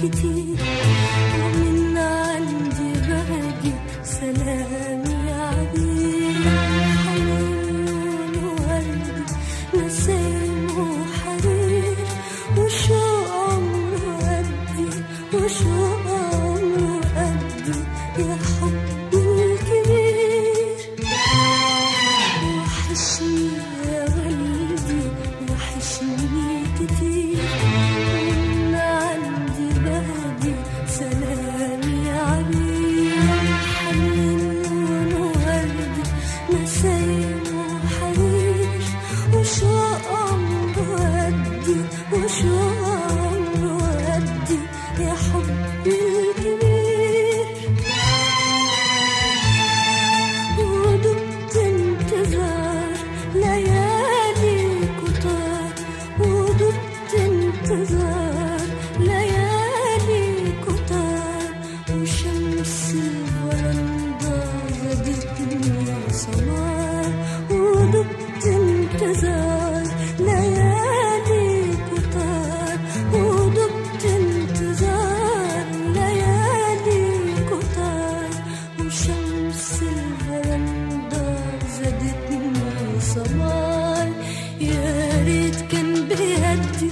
gittin يا ريت كان بيدي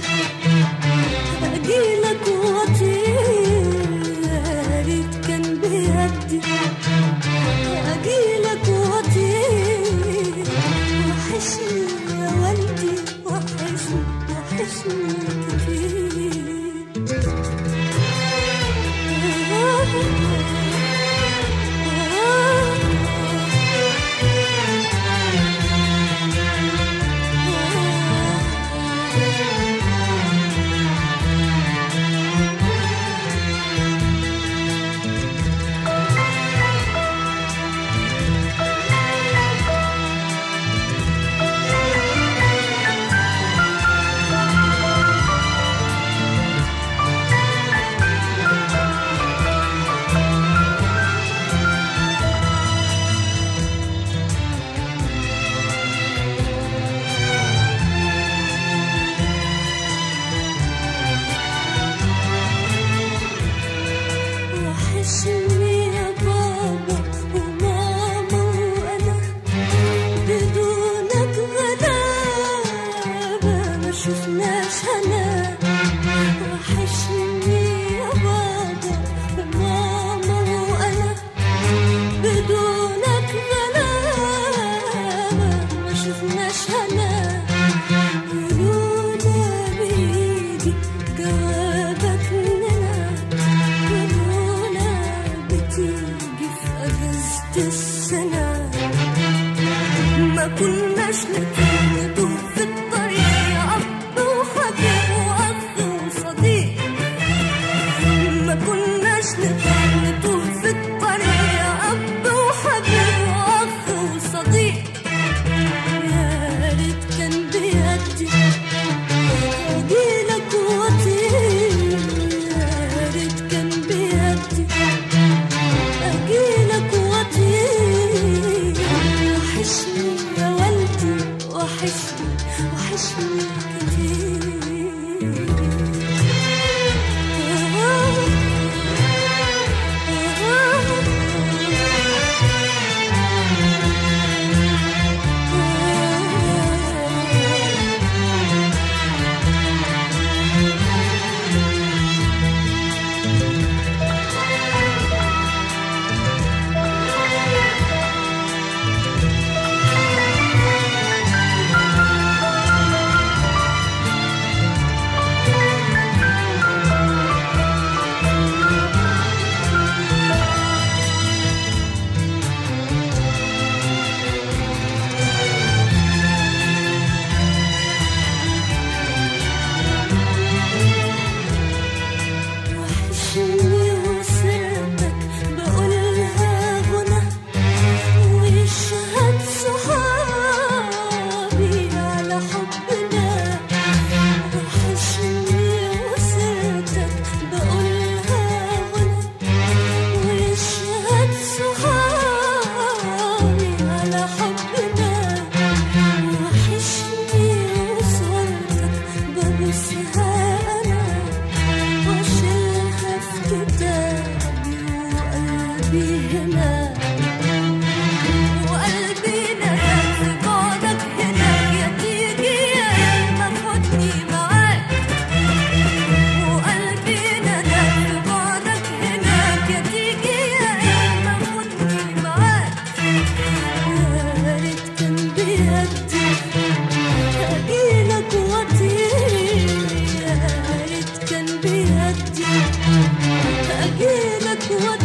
This. Krishna what